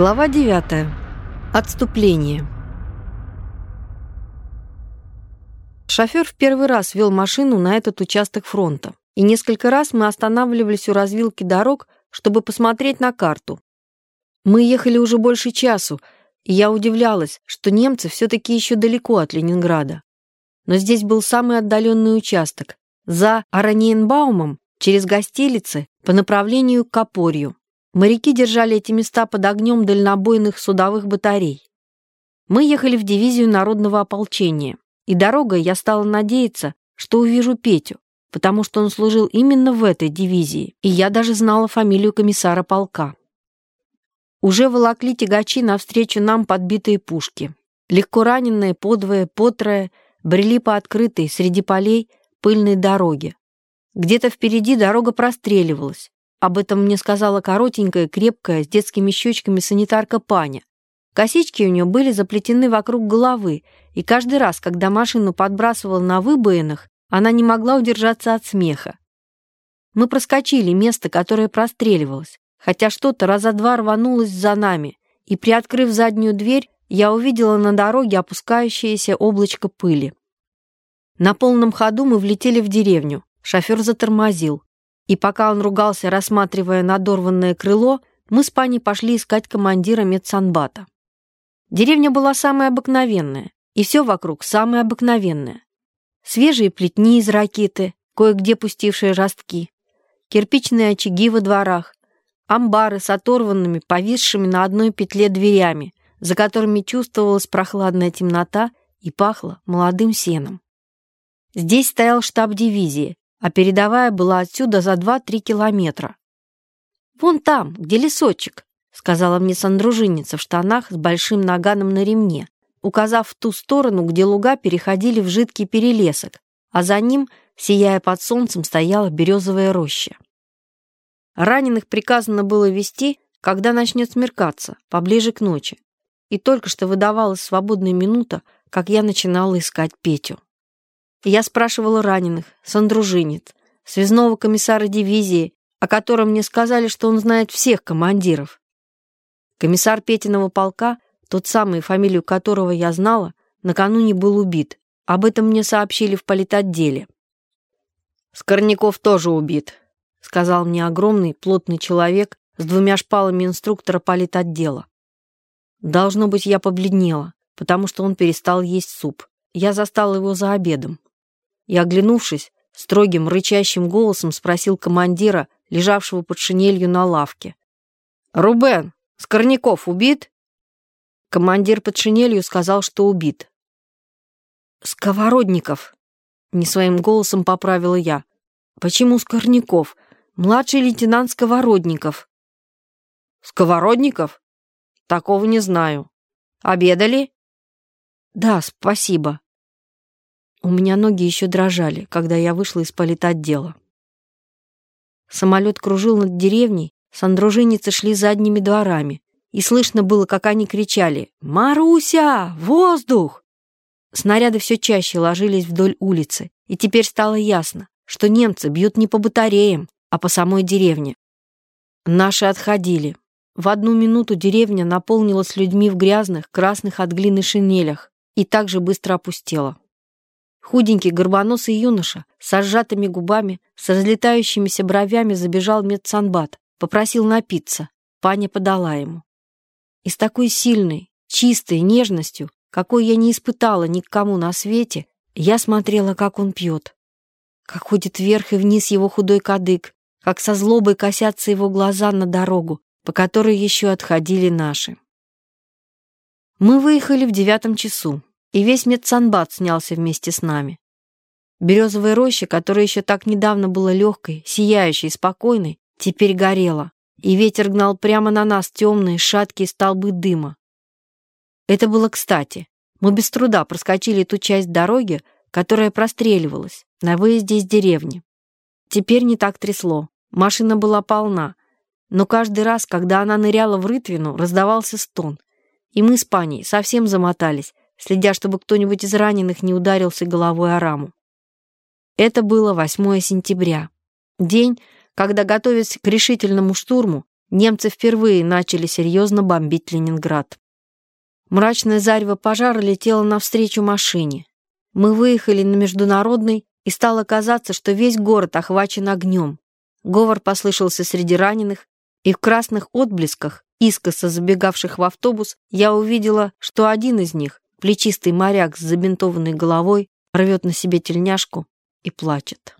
Глава 9. Отступление. Шофер в первый раз вел машину на этот участок фронта, и несколько раз мы останавливались у развилки дорог, чтобы посмотреть на карту. Мы ехали уже больше часу, и я удивлялась, что немцы все-таки еще далеко от Ленинграда. Но здесь был самый отдаленный участок, за Араньенбаумом, через гостилицы, по направлению к Копорью. Моряки держали эти места под огнем дальнобойных судовых батарей. Мы ехали в дивизию народного ополчения, и дорогой я стала надеяться, что увижу Петю, потому что он служил именно в этой дивизии, и я даже знала фамилию комиссара полка. Уже волокли тягачи навстречу нам подбитые пушки. Легко раненые, подвое, потрое, брели по открытой среди полей пыльной дороге. Где-то впереди дорога простреливалась, об этом мне сказала коротенькая, крепкая, с детскими щечками санитарка Паня. Косички у нее были заплетены вокруг головы, и каждый раз, когда машину подбрасывал на выбоинах, она не могла удержаться от смеха. Мы проскочили место, которое простреливалось, хотя что-то раза два рванулось за нами, и, приоткрыв заднюю дверь, я увидела на дороге опускающееся облачко пыли. На полном ходу мы влетели в деревню. Шофер затормозил. И пока он ругался, рассматривая надорванное крыло, мы с пани пошли искать командира медсанбата. Деревня была самая обыкновенная, и все вокруг самое обыкновенное. Свежие плетни из ракеты, кое-где пустившие ростки, кирпичные очаги во дворах, амбары с оторванными, повисшими на одной петле дверями, за которыми чувствовалась прохладная темнота и пахло молодым сеном. Здесь стоял штаб дивизии, а передовая была отсюда за 2-3 километра. «Вон там, где лесочек», — сказала мне сандружинница в штанах с большим наганом на ремне, указав в ту сторону, где луга переходили в жидкий перелесок, а за ним, сияя под солнцем, стояла березовая роща. Раненых приказано было вести, когда начнет смеркаться, поближе к ночи, и только что выдавалась свободная минута, как я начинала искать Петю. Я спрашивала раненых, сандружинец, связного комиссара дивизии, о котором мне сказали, что он знает всех командиров. Комиссар Петиного полка, тот самый, фамилию которого я знала, накануне был убит. Об этом мне сообщили в политотделе. «Скорняков тоже убит», — сказал мне огромный, плотный человек с двумя шпалами инструктора политотдела. Должно быть, я побледнела, потому что он перестал есть суп. Я застала его за обедом и, оглянувшись, строгим, рычащим голосом спросил командира, лежавшего под шинелью на лавке. «Рубен, Скорняков убит?» Командир под шинелью сказал, что убит. «Сковородников», — не своим голосом поправила я. «Почему Скорняков? Младший лейтенант Сковородников». «Сковородников? Такого не знаю. Обедали?» «Да, спасибо», у меня ноги еще дрожали, когда я вышла из политотдела. Самолет кружил над деревней, сандруженицы шли задними дворами, и слышно было, как они кричали «Маруся! Воздух!». Снаряды все чаще ложились вдоль улицы, и теперь стало ясно, что немцы бьют не по батареям, а по самой деревне. Наши отходили. В одну минуту деревня наполнилась людьми в грязных, красных от глины шинелях и также быстро опустела. Худенький горбоносый юноша с сжатыми губами, с разлетающимися бровями забежал медсанбат, попросил напиться. Паня подала ему. И с такой сильной, чистой нежностью, какой я не испытала ни к кому на свете, я смотрела, как он пьет. Как ходит вверх и вниз его худой кадык, как со злобой косятся его глаза на дорогу, по которой еще отходили наши. Мы выехали в девятом часу и весь медсанбат снялся вместе с нами. Березовая роща, которая еще так недавно была легкой, сияющей, спокойной, теперь горела, и ветер гнал прямо на нас темные, шаткие столбы дыма. Это было кстати. Мы без труда проскочили ту часть дороги, которая простреливалась на выезде из деревни. Теперь не так трясло, машина была полна, но каждый раз, когда она ныряла в рытвину, раздавался стон, и мы с паней совсем замотались, следя, чтобы кто-нибудь из раненых не ударился головой о раму. Это было 8 сентября. День, когда, готовясь к решительному штурму, немцы впервые начали серьезно бомбить Ленинград. Мрачное зарево пожара летело навстречу машине. Мы выехали на Международный, и стало казаться, что весь город охвачен огнем. Говор послышался среди раненых, и в красных отблесках, искоса забегавших в автобус, я увидела, что один из них, плечистый моряк с забинтованной головой, рвет на себе тельняшку и плачет.